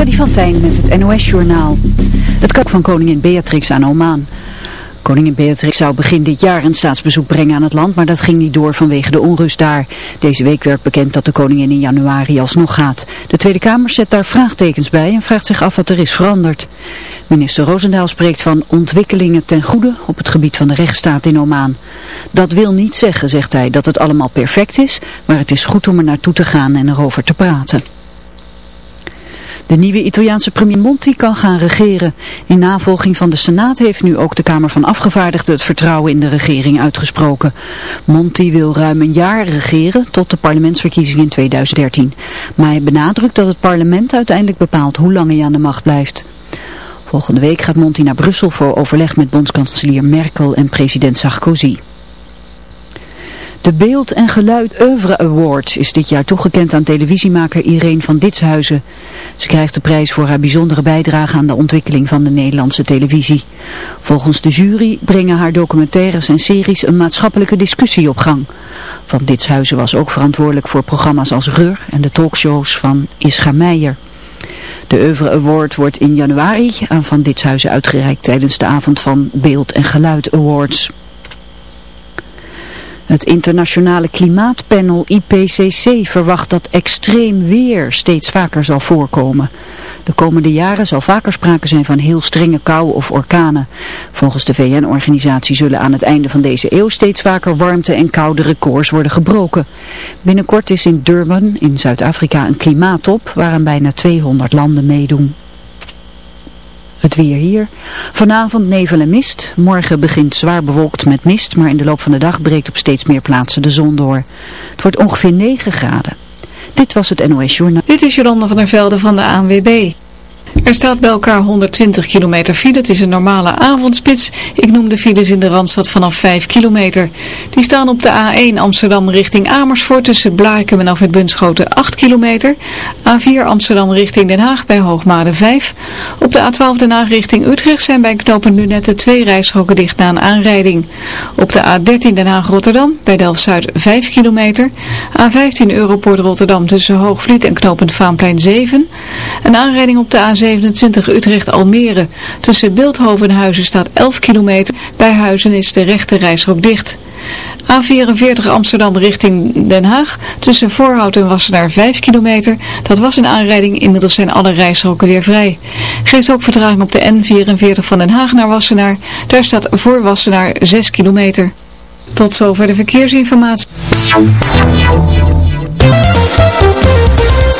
Freddy van Tijn met het NOS-journaal. Het kap van koningin Beatrix aan Oman. Koningin Beatrix zou begin dit jaar een staatsbezoek brengen aan het land, maar dat ging niet door vanwege de onrust daar. Deze week werd bekend dat de koningin in januari alsnog gaat. De Tweede Kamer zet daar vraagtekens bij en vraagt zich af wat er is veranderd. Minister Roosendaal spreekt van ontwikkelingen ten goede op het gebied van de rechtsstaat in Oman. Dat wil niet zeggen, zegt hij, dat het allemaal perfect is, maar het is goed om er naartoe te gaan en erover te praten. De nieuwe Italiaanse premier Monti kan gaan regeren. In navolging van de Senaat heeft nu ook de Kamer van Afgevaardigden het vertrouwen in de regering uitgesproken. Monti wil ruim een jaar regeren tot de parlementsverkiezing in 2013. Maar hij benadrukt dat het parlement uiteindelijk bepaalt hoe lang hij aan de macht blijft. Volgende week gaat Monti naar Brussel voor overleg met bondskanselier Merkel en president Sarkozy. De Beeld en Geluid Oeuvre Award is dit jaar toegekend aan televisiemaker Irene van Ditshuizen. Ze krijgt de prijs voor haar bijzondere bijdrage aan de ontwikkeling van de Nederlandse televisie. Volgens de jury brengen haar documentaires en series een maatschappelijke discussie op gang. Van Ditshuizen was ook verantwoordelijk voor programma's als Reur en de talkshows van Ischa Meijer. De Oeuvre Award wordt in januari aan Van Ditshuizen uitgereikt tijdens de avond van Beeld en Geluid Awards. Het internationale klimaatpanel IPCC verwacht dat extreem weer steeds vaker zal voorkomen. De komende jaren zal vaker sprake zijn van heel strenge kou of orkanen. Volgens de VN-organisatie zullen aan het einde van deze eeuw steeds vaker warmte- en koude records worden gebroken. Binnenkort is in Durban in Zuid-Afrika een klimaattop waaraan bijna 200 landen meedoen. Het weer hier. Vanavond nevel en mist. Morgen begint zwaar bewolkt met mist, maar in de loop van de dag breekt op steeds meer plaatsen de zon door. Het wordt ongeveer 9 graden. Dit was het NOS Journaal. Dit is Jolanda van der Velde van de ANWB. Er staat bij elkaar 120 kilometer file. Het is een normale avondspits. Ik noem de files in de Randstad vanaf 5 kilometer. Die staan op de A1 Amsterdam richting Amersfoort tussen Blaakem en af het Bunschoten 8 kilometer. A4 Amsterdam richting Den Haag bij Hoogmade 5. Op de A12 Den Haag richting Utrecht zijn bij knopen nu net de twee rijstroken dicht na een aanrijding. Op de A13 Den Haag Rotterdam bij Delft-Zuid 5 kilometer. A15 Europoort Rotterdam tussen Hoogvliet en knooppunt Vaanplein 7. Een aanrijding op de A7 27 Utrecht-Almere. Tussen Beeldhoven en Huizen staat 11 kilometer. Bij Huizen is de rechte reishok dicht. A44 Amsterdam richting Den Haag. Tussen Voorhout en Wassenaar 5 kilometer. Dat was een aanrijding. Inmiddels zijn alle rijstroken weer vrij. Geeft ook vertraging op de N44 van Den Haag naar Wassenaar. Daar staat voor Wassenaar 6 kilometer. Tot zover de verkeersinformatie.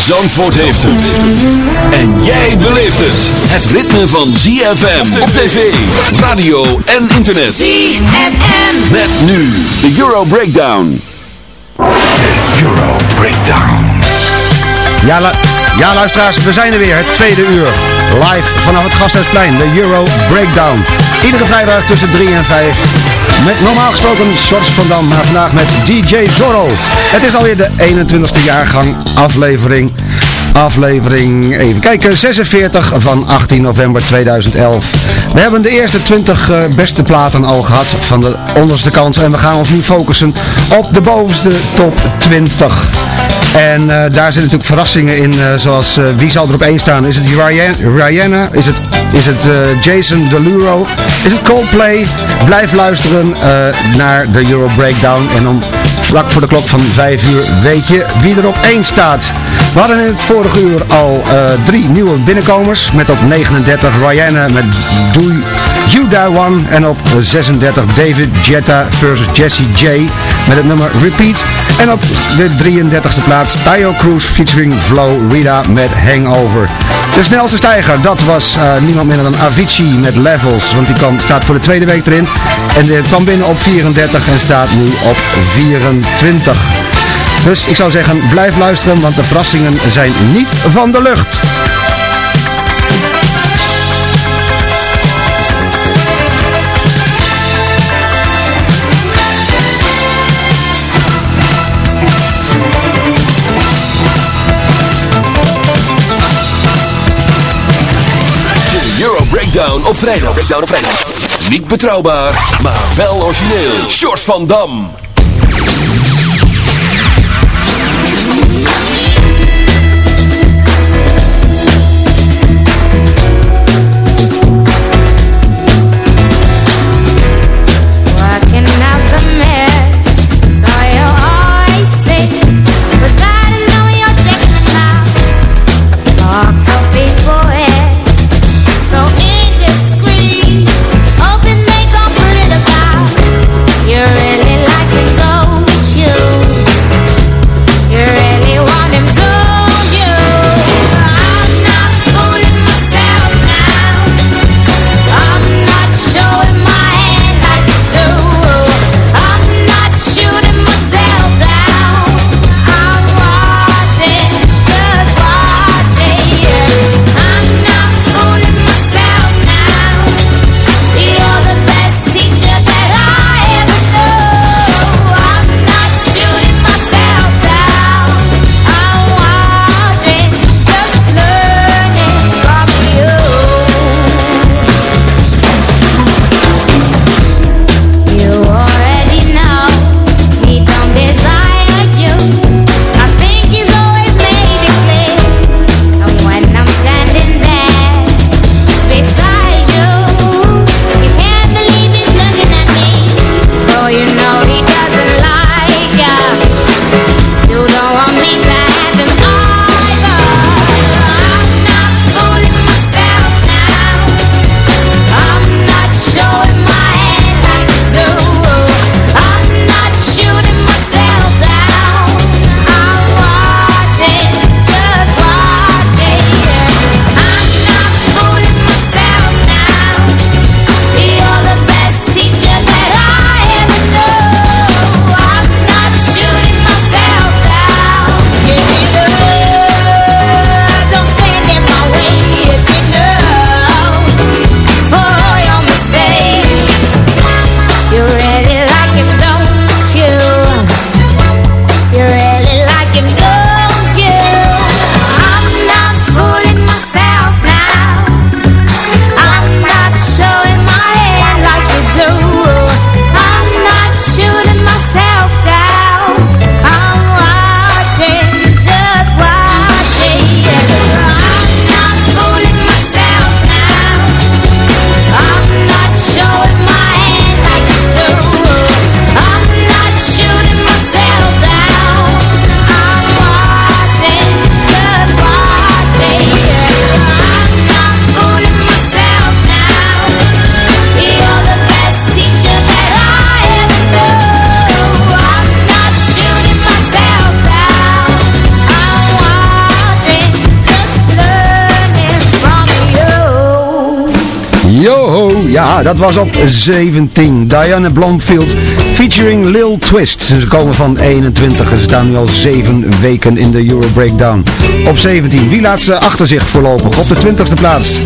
Zandvoort heeft het. En jij beleeft het. Het ritme van ZFM op tv, radio en internet. ZFM. Met nu de Euro Breakdown. De Euro Breakdown. Ja, ja, luisteraars, we zijn er weer, het tweede uur. Live vanaf het Gasthuisplein, de Euro Breakdown. Iedere vrijdag tussen 3 en 5. Met normaal gesproken Sjors van Dam, maar vandaag met DJ Zorro. Het is alweer de 21ste jaargang aflevering. Aflevering, even kijken, 46 van 18 november 2011. We hebben de eerste 20 eh, beste platen al gehad van de onderste kant. En we gaan ons nu focussen op de bovenste top 20. En eh, daar zitten natuurlijk verrassingen in, eh, zoals wie zal er op één staan? Is het? Rihanna? Is het Is het eh, Jason Derulo? Is het Coldplay? Blijf luisteren eh, naar de Euro Breakdown. En om vlak voor de klok van 5 uur weet je wie er op 1 staat. We hadden in het vorige uur al uh, drie nieuwe binnenkomers. Met op 39 Rihanna met Do You Die One. En op 36 David Jetta versus Jesse J met het nummer Repeat. En op de 33e plaats Tayo Cruz featuring Flow Rida met Hangover. De snelste stijger, dat was uh, niemand minder dan Avicii met Levels. Want die kwam, staat voor de tweede week erin. En die kwam binnen op 34 en staat nu op 24. Dus ik zou zeggen, blijf luisteren, want de verrassingen zijn niet van de lucht. Breakdown op vrijdag. Breakdown op vrijdag. Niet betrouwbaar, maar wel origineel. Short van Dam. Ja, dat was op 17. Diana Blomfield featuring Lil Twist. Ze komen van 21 en ze staan nu al 7 weken in de Euro Breakdown. Op 17. Wie laat ze achter zich voorlopig? Op de 20ste plaats.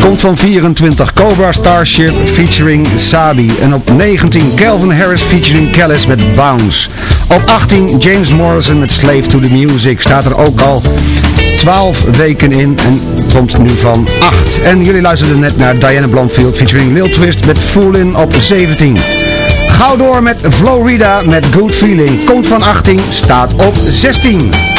Komt van 24 Cobra Starship featuring Sabi. En op 19 Calvin Harris featuring Kellis met Bounce. Op 18 James Morrison met Slave to the Music. Staat er ook al 12 weken in en komt nu van 8. En jullie luisterden net naar Diana Blomfield featuring Lil Twist met Foolin op 17. Gauw door met Florida met Good Feeling. Komt van 18, staat op 16.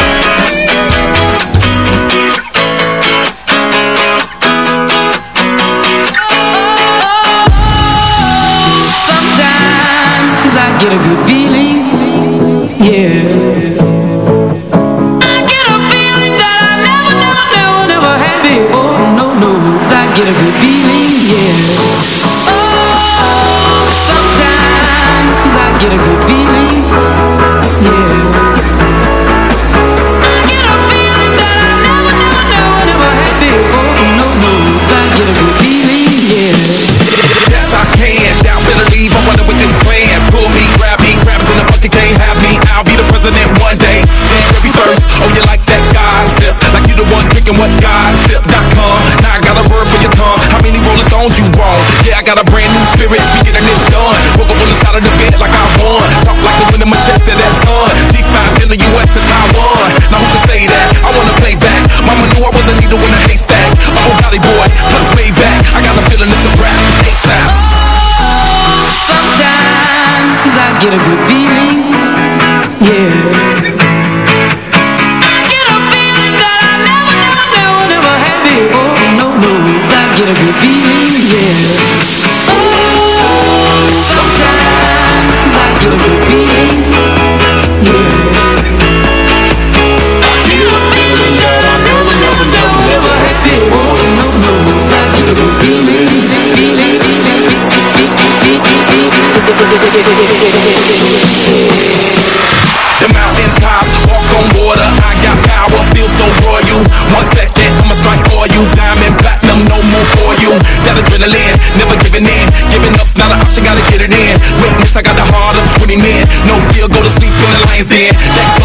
then. They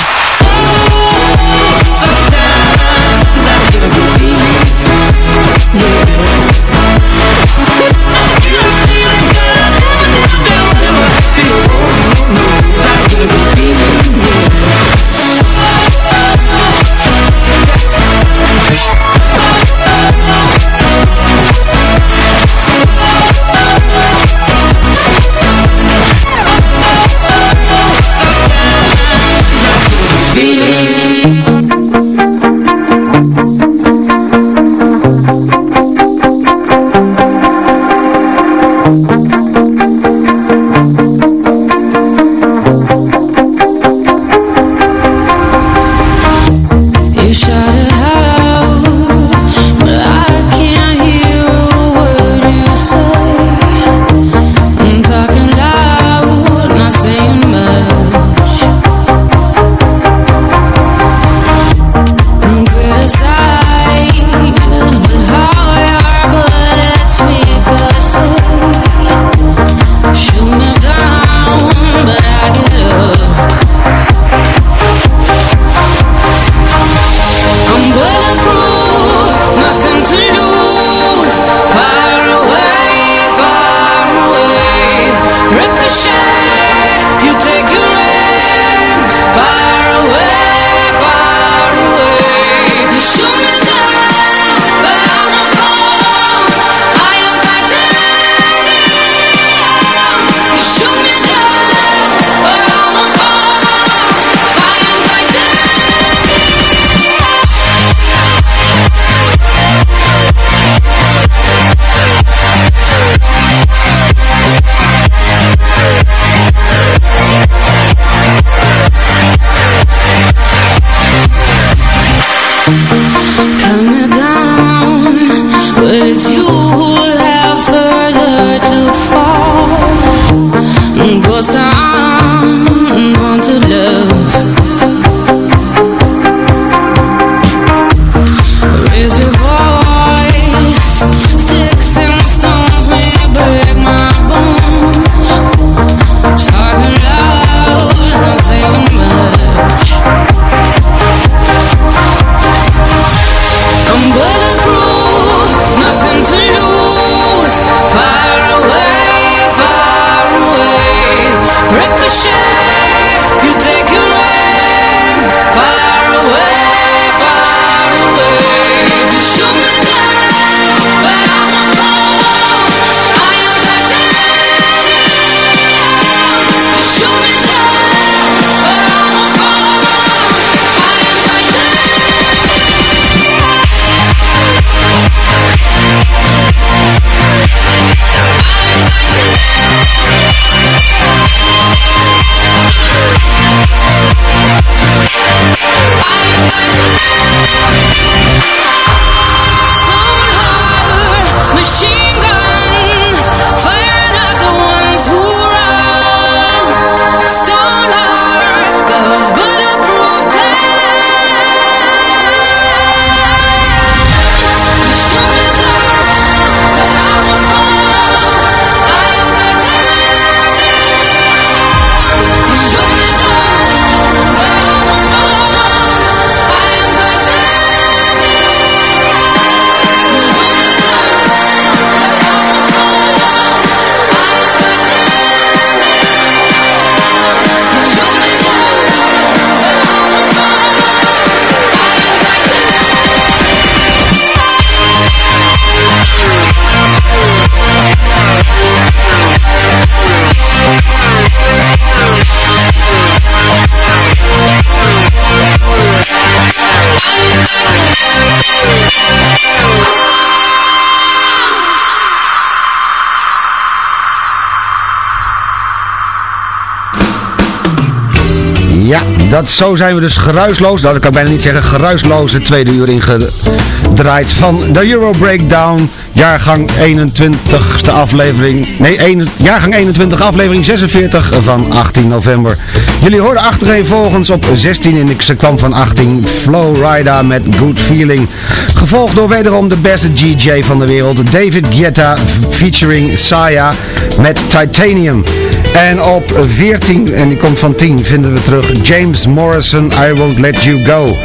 dat, zo zijn we dus geruisloos, nou dat kan ik bijna niet zeggen, geruisloos het tweede uur ingedraaid van de Euro Breakdown, jaargang 21ste aflevering, nee, jaargang 21, aflevering 46 van 18 november. Jullie hoorden achtereenvolgens op 16 en ik kwam van 18 Flowrider met Good Feeling, gevolgd door wederom de beste DJ van de wereld, David Guetta featuring Saya met Titanium. En op 14, en die komt van 10, vinden we terug James Morrison, I Won't Let You Go.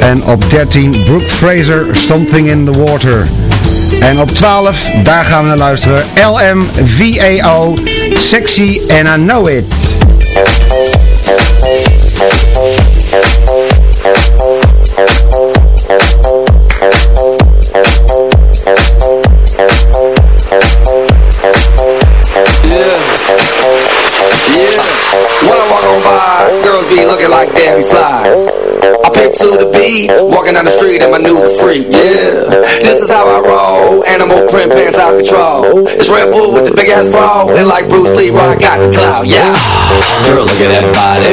En op 13, Brooke Fraser, Something in the Water. En op 12, daar gaan we naar luisteren, LMVAO, Sexy and I Know It. When I walk on by, girls be looking like Debbie Fly. I pick to the beat, walking down the street in my new freak, yeah. This is how I roll, animal print pants out control. It's Red Bull with the big ass bra, and like Bruce Lee, I got the clout, yeah. Girl, look at that body.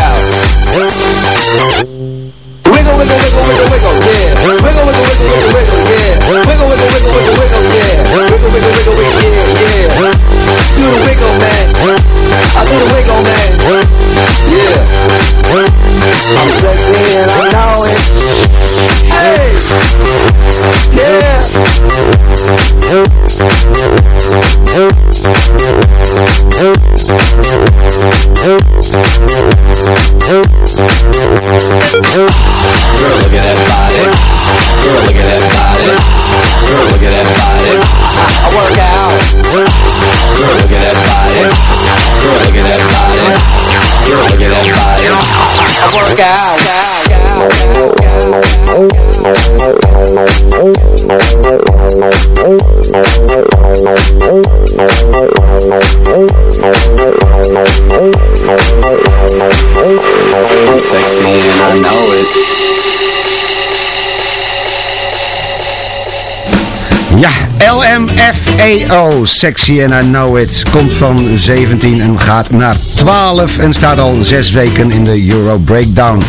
LMFAO, Sexy and I Know It, komt van 17 en gaat naar 12 en staat al 6 weken in de Euro Breakdown.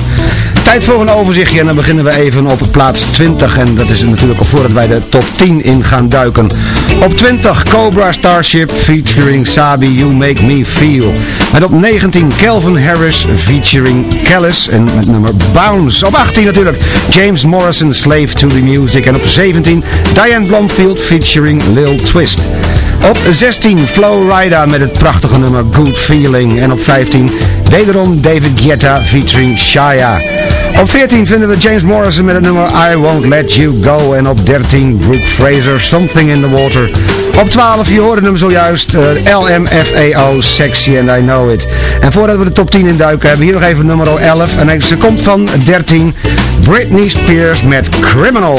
Tijd voor een overzichtje en dan beginnen we even op plaats 20 en dat is natuurlijk al voordat wij de top 10 in gaan duiken. Op 20 Cobra Starship featuring Sabi You Make Me Feel. En op 19 Calvin Harris featuring Callis en met nummer Bounce. Op 18 natuurlijk James Morrison Slave to the Music en op 17 Diane Blomfield featuring Lil Twist. Op 16 Flow Rida met het prachtige nummer Good Feeling. En op 15 wederom David Guetta featuring Shia. Op 14 vinden we James Morrison met het nummer I Won't Let You Go. En op 13 Brooke Fraser Something in the Water. Op 12, je hoorde hem zojuist, eh, LMFAO Sexy and I Know It. En voordat we de top 10 induiken hebben we hier nog even nummer 11. En ze komt van 13 Britney Spears met Criminal.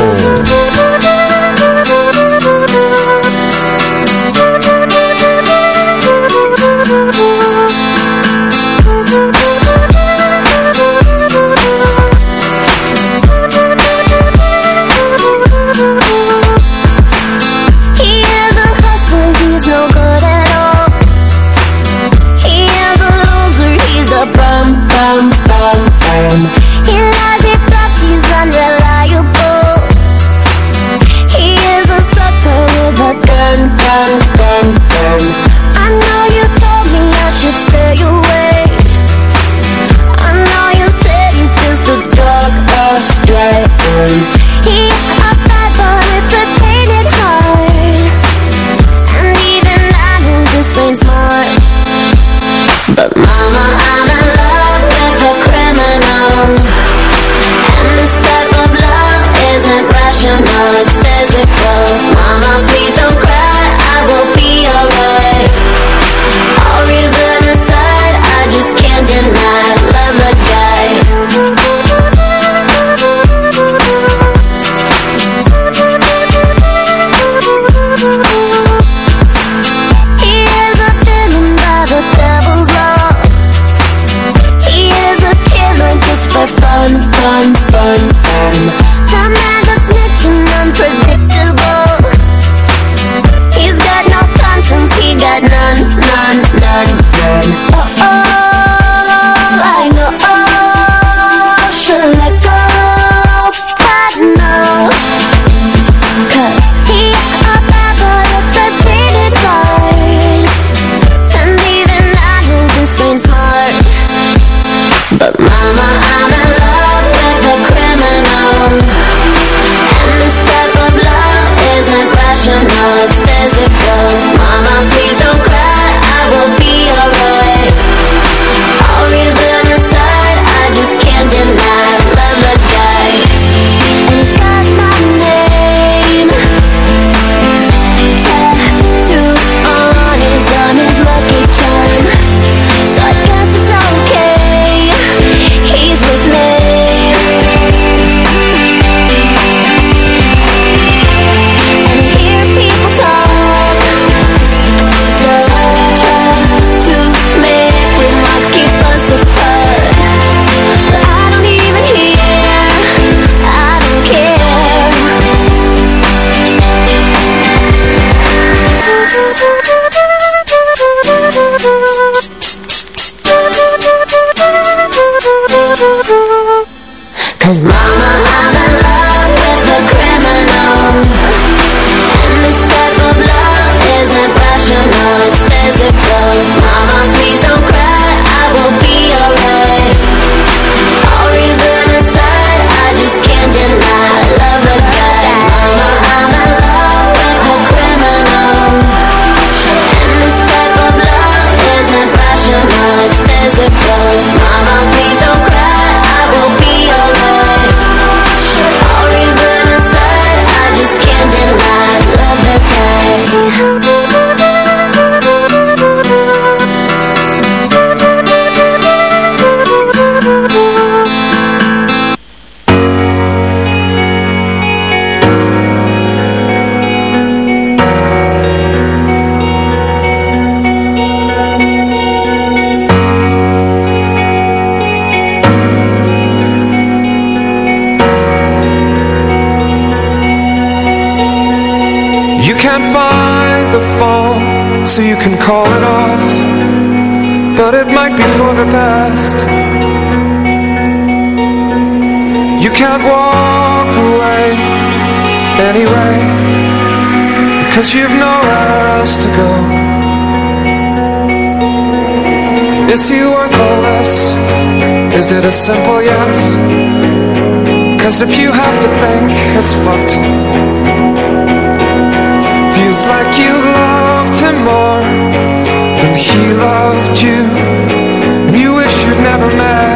your best You can't walk away anyway Cause you've nowhere else to go Is he worth all this? Is it a simple yes? Cause if you have to think, it's fucked Feels like you loved him more Than he loved you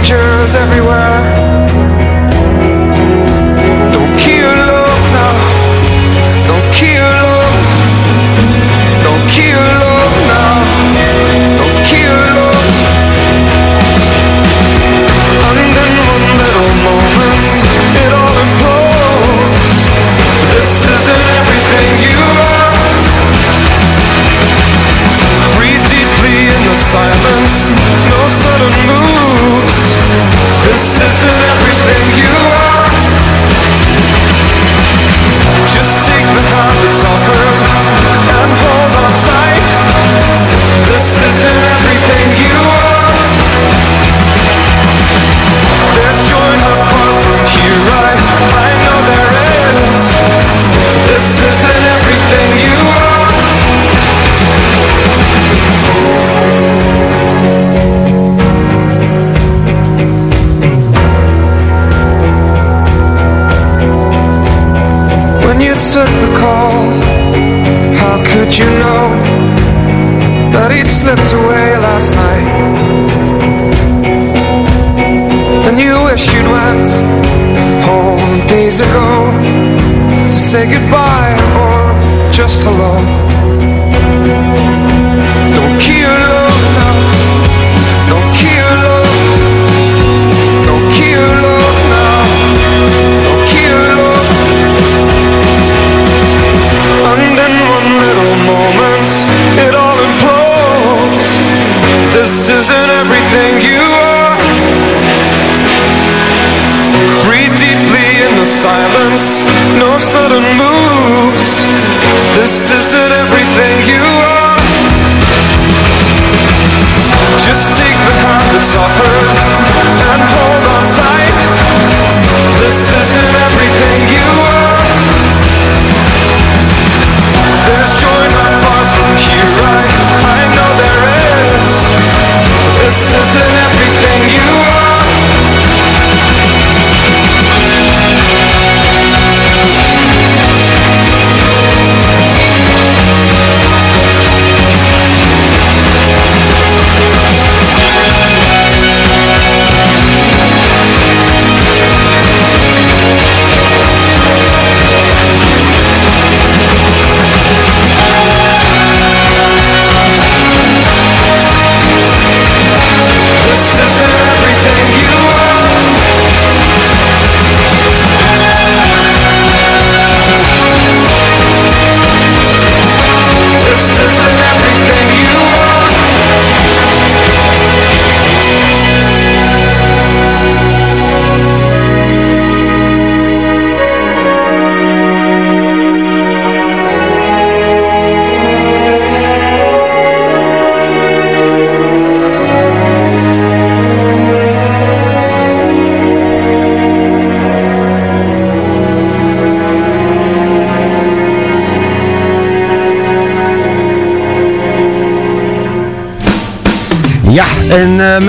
pictures everywhere.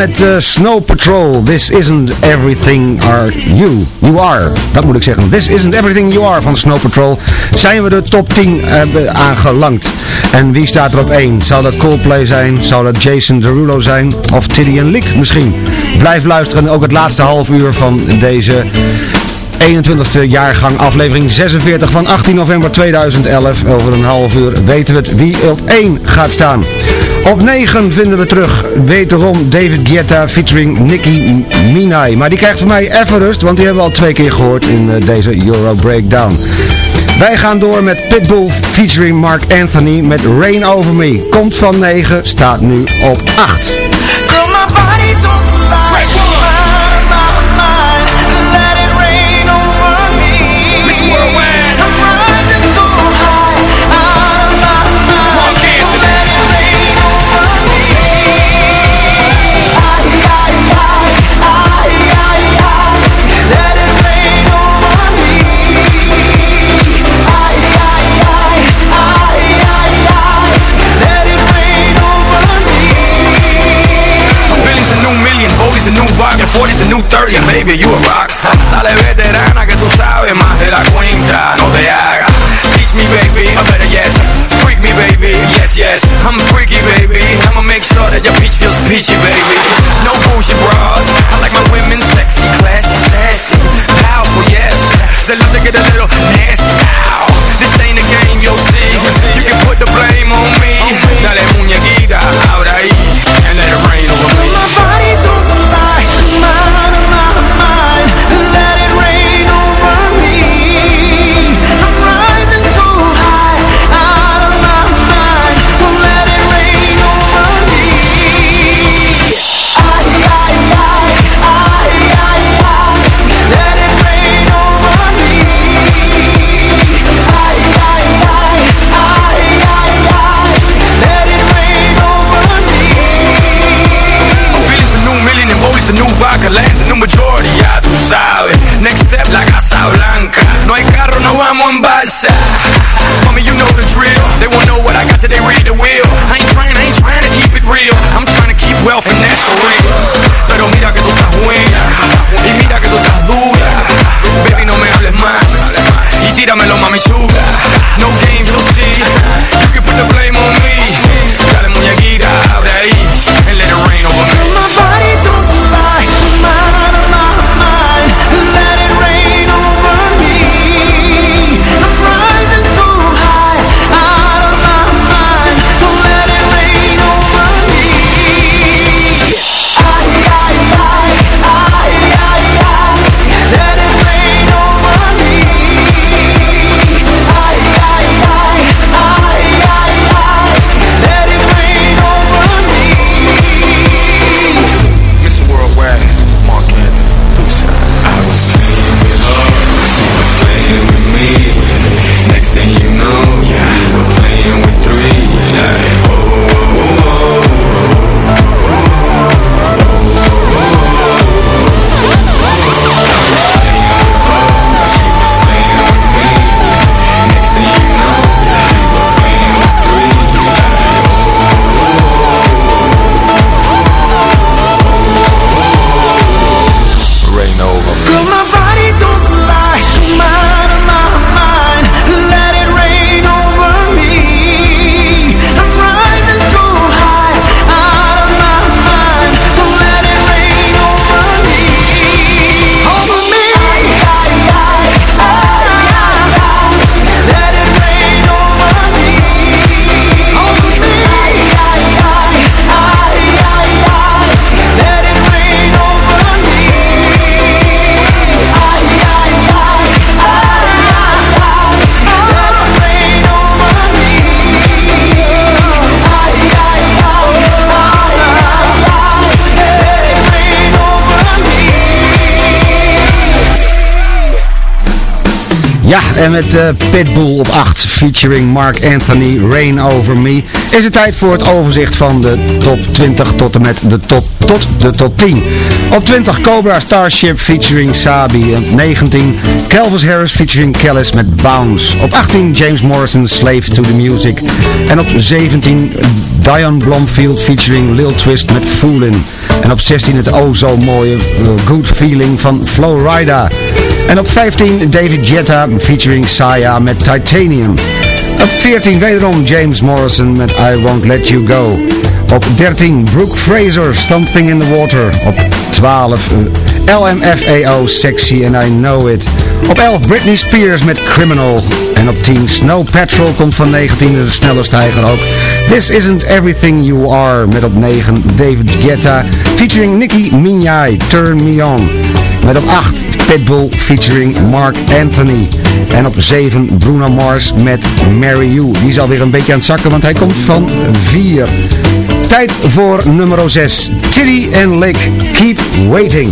Met eh, Snow Patrol, This Isn't Everything Are You. You Are, dat moet ik zeggen. This Isn't Everything You Are van Snow Patrol. Zijn we de top 10 hebben aangelangt. En wie staat er op 1? Zal dat Coldplay zijn? Zal dat Jason Derulo zijn? Of Tiddy en Lick misschien? Blijf luisteren, ook het laatste half uur van deze 21ste jaargang aflevering 46 van 18 november 2011. Over een half uur weten we het wie op 1 gaat staan. Op 9 vinden we terug wederom David Guetta featuring Nicki Minaj. Maar die krijgt van mij even rust, want die hebben we al twee keer gehoord in eh, deze Euro Breakdown. Wij gaan door met Pitbull featuring Mark Anthony met Rain Over Me. Komt van 9, staat nu op 8. 40's a new 30, and baby, you a rockstar. Dale veterana que tú sabes más de la cuenta, no te hagas. Teach me, baby, or better yet, freak me, baby, yes, yes. I'm freaky, baby, I'ma make sure that your peach feels peachy, baby. No bullshit bras, I like my women sexy, classy, sassy, powerful, yes. They love to get a little nasty, Lance a new majority, ya tú sabes Next step, la Casa Blanca. No hay carro, no vamos en balsa Mommy, you know the drill. They won't know what I got till they read the wheel. I ain't trying, I ain't trying to keep it real. I'm trying to keep wealth and that's for real En met eh, Pitbull op 8 featuring Mark Anthony, Rain Over Me, is het tijd voor het overzicht van de top 20 tot en met de top tot de top 10. Op 20 Cobra Starship featuring Sabi. Op 19 Calvis Harris featuring Kellis met Bounce. Op 18 James Morrison Slave to the Music. En op 17 Dion Blomfield featuring Lil Twist met Foolin. En op 16 het oh zo mooie uh, Good Feeling van Flowrida. En op 15 David Guetta featuring Saya met Titanium. Op 14 wederom James Morrison met I Won't Let You Go. Op 13 Brooke Fraser, Something in the Water. Op 12 uh, LMFAO, Sexy and I Know It. Op 11 Britney Spears met Criminal. En op 10 Snow Patrol komt van 19 de snelle stijger ook. This Isn't Everything You Are met op 9 David Guetta featuring Nicki Minaj, Turn Me On. Met op 8 Pitbull featuring Mark Anthony. En op 7 Bruno Mars met Marry You. Die is alweer een beetje aan het zakken, want hij komt van 4. Tijd voor nummer 6. Tiddy en Lick, Keep Waiting.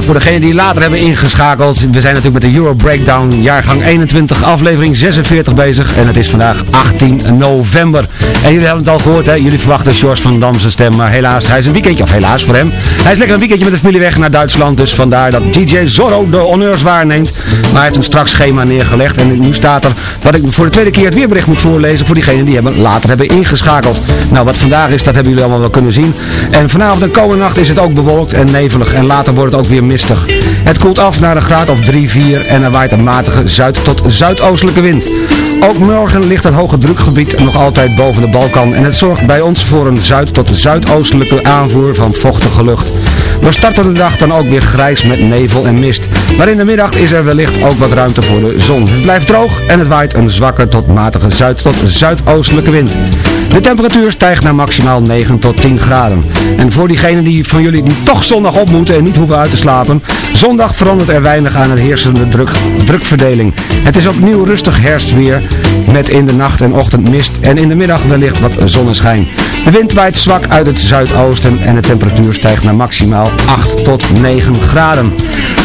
Voor degenen die later hebben ingeschakeld, we zijn natuurlijk met de Euro Breakdown, jaargang 21, aflevering 46 bezig. En het is vandaag 18 november. En jullie hebben het al gehoord, hè? jullie verwachten George van Dam zijn stem, maar helaas, hij is een weekendje, of helaas voor hem. Hij is lekker een weekendje met de familie weg naar Duitsland, dus vandaar dat DJ Zorro de honneurs waarneemt. Maar hij heeft een strak schema neergelegd en nu staat er dat ik voor de tweede keer het weerbericht moet voorlezen voor diegenen die hebben, later hebben ingeschakeld. Nou, wat vandaag is, dat hebben jullie allemaal wel kunnen zien. En vanavond en komende nacht is het ook bewolkt en nevelig en later wordt het ook weer mistig. Het koelt af naar een graad of 3, 4 en er waait een matige zuid- tot zuidoostelijke wind. Ook morgen ligt het hoge drukgebied nog altijd boven de Balkan en het zorgt bij ons voor een zuid- tot zuidoostelijke aanvoer van vochtige lucht. We starten de dag dan ook weer grijs met nevel en mist. Maar in de middag is er wellicht ook wat ruimte voor de zon. Het blijft droog en het waait een zwakke tot matige zuid- tot zuidoostelijke wind. De temperatuur stijgt naar maximaal 9 tot 10 graden. En voor diegenen die van jullie die toch zondag op moeten en niet hoeven uit te slapen, zondag verandert er weinig aan het heersende druk, drukverdeling. Het is opnieuw rustig herfstweer met in de nacht en ochtend mist en in de middag wellicht wat zonneschijn. De wind waait zwak uit het zuidoosten en de temperatuur stijgt naar maximaal 8 tot 9 graden.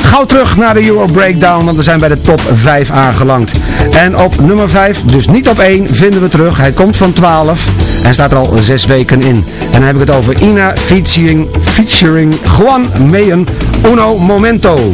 Gauw terug naar de Euro Breakdown, want we zijn bij de top 5 aangelangt. En op nummer 5, dus niet op 1, vinden we terug. Hij komt van 12 en staat er al 6 weken in. En dan heb ik het over Ina featuring, featuring Juan Meyen, Uno Momento.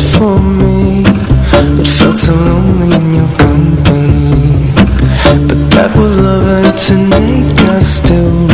for me But felt so lonely in your company. But that was love and to make us still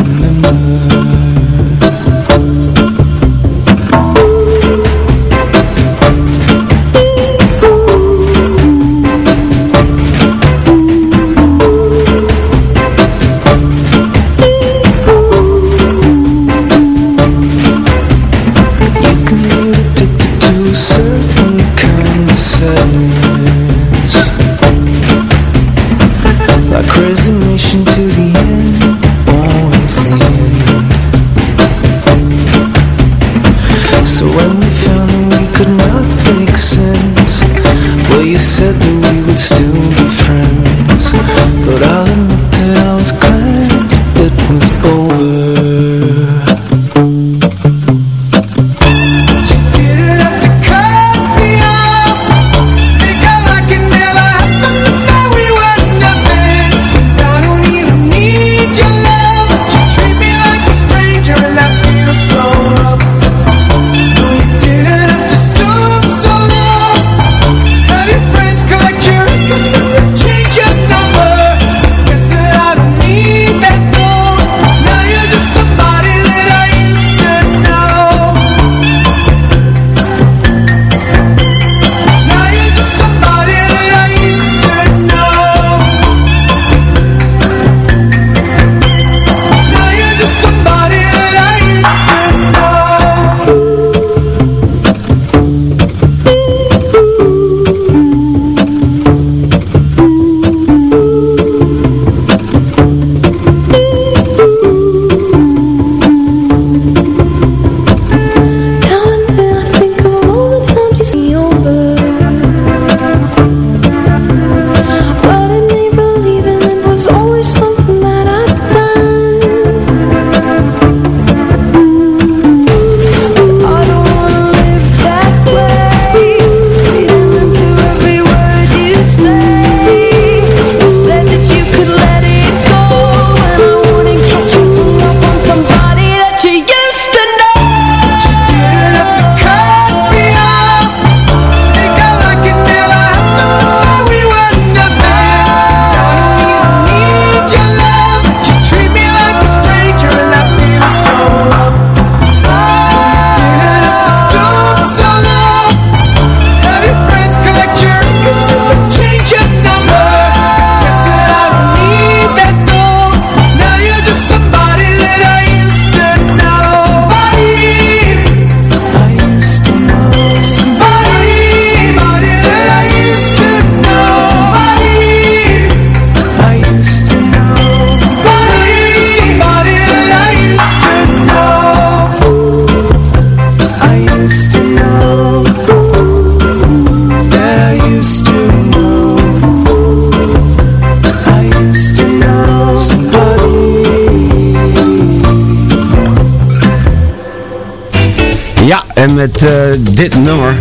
eh, dit nummer,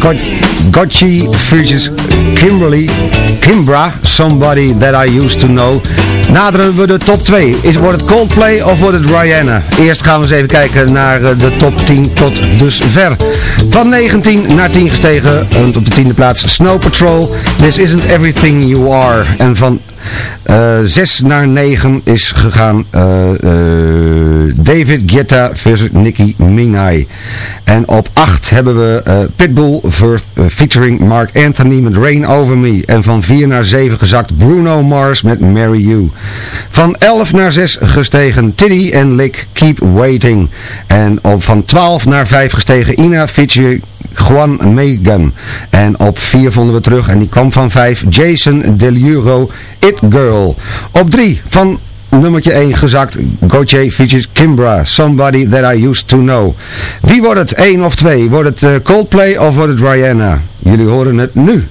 God, Gotchi versus Kimberly, Kimbra, Somebody That I Used To Know, naderen we de top 2. Is, wordt het Coldplay of wordt het Rihanna? Eerst gaan we eens even kijken naar eh, de top 10 tot dusver. Van 19 naar 10 gestegen, en op de tiende plaats Snow Patrol, This Isn't Everything You Are. En van uh, 6 naar 9 is gegaan uh, uh, David Guetta versus Nicki Minaj. En op 8 hebben we Pitbull featuring Mark Anthony met Rain Over Me. En van 4 naar 7 gezakt Bruno Mars met Marry You. Van 11 naar 6 gestegen Tiddy en Lick Keep Waiting. En op van 12 naar 5 gestegen Ina featuring Juan Megan. En op 4 vonden we terug, en die kwam van 5, Jason Deluro, It Girl. Op 3 van nummertje 1 gezakt, Gauthier features Kimbra, Somebody That I Used To Know. Wie wordt het, 1 of 2? Wordt het uh, Coldplay of wordt het Rihanna? Jullie horen het nu.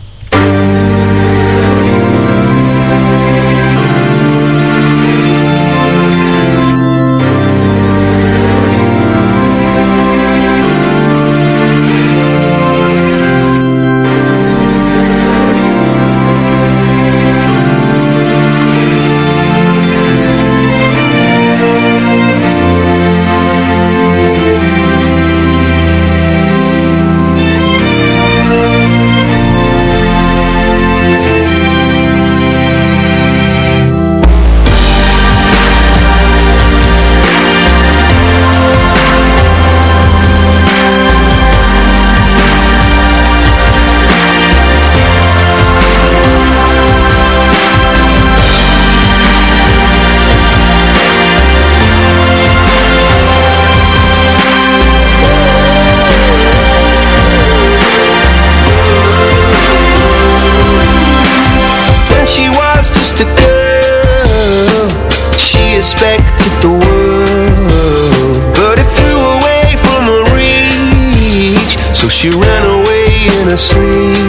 asleep.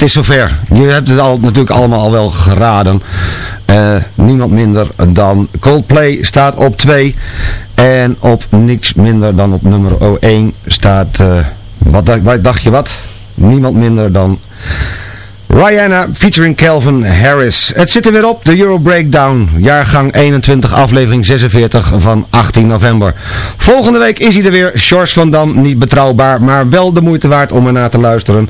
Het is zover. Je hebt het al, natuurlijk allemaal al wel geraden. Uh, niemand minder dan Coldplay staat op 2. En op niks minder dan op nummer 1 staat... Uh, wat, wat dacht je wat? Niemand minder dan... Rihanna featuring Calvin Harris. Het zit er weer op, de Euro Breakdown. Jaargang 21, aflevering 46 van 18 november. Volgende week is hij er weer. George van Dam, niet betrouwbaar, maar wel de moeite waard om ernaar te luisteren.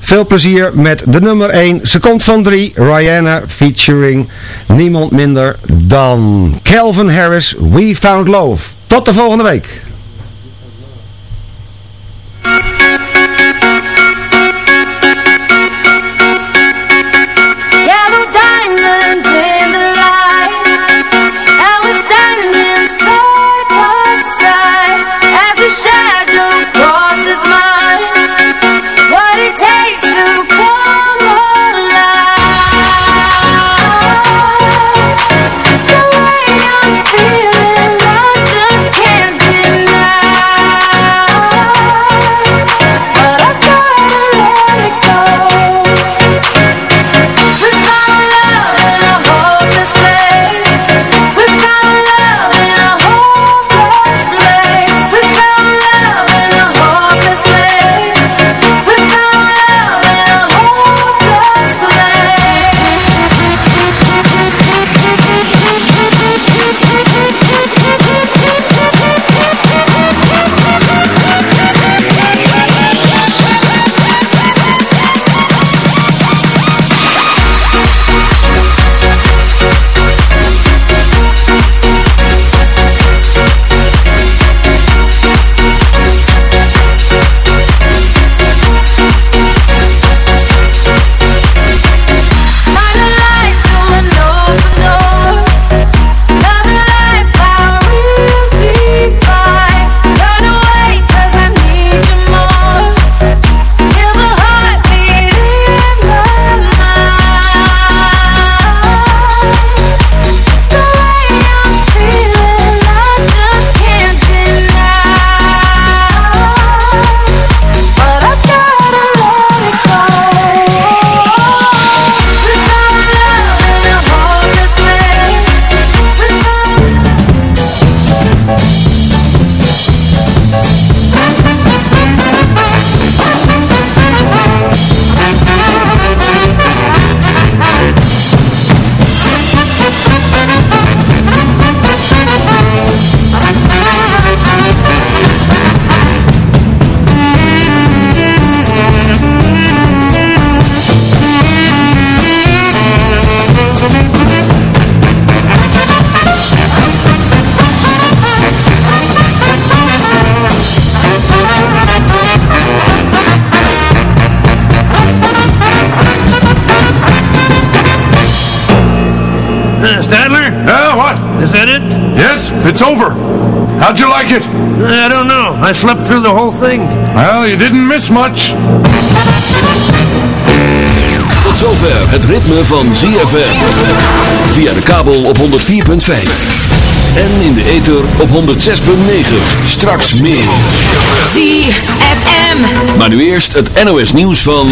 Veel plezier met de nummer 1. Ze komt van 3. Rihanna featuring niemand minder dan Calvin Harris. We Found Love. Tot de volgende week. Like it? I don't know. I slept through the whole thing. Well, you didn't miss much. Tot zover het ritme van ZFM. Via de kabel op 104.5. En in de ether op 106.9. Straks meer. ZFM. Maar nu eerst het NOS nieuws van...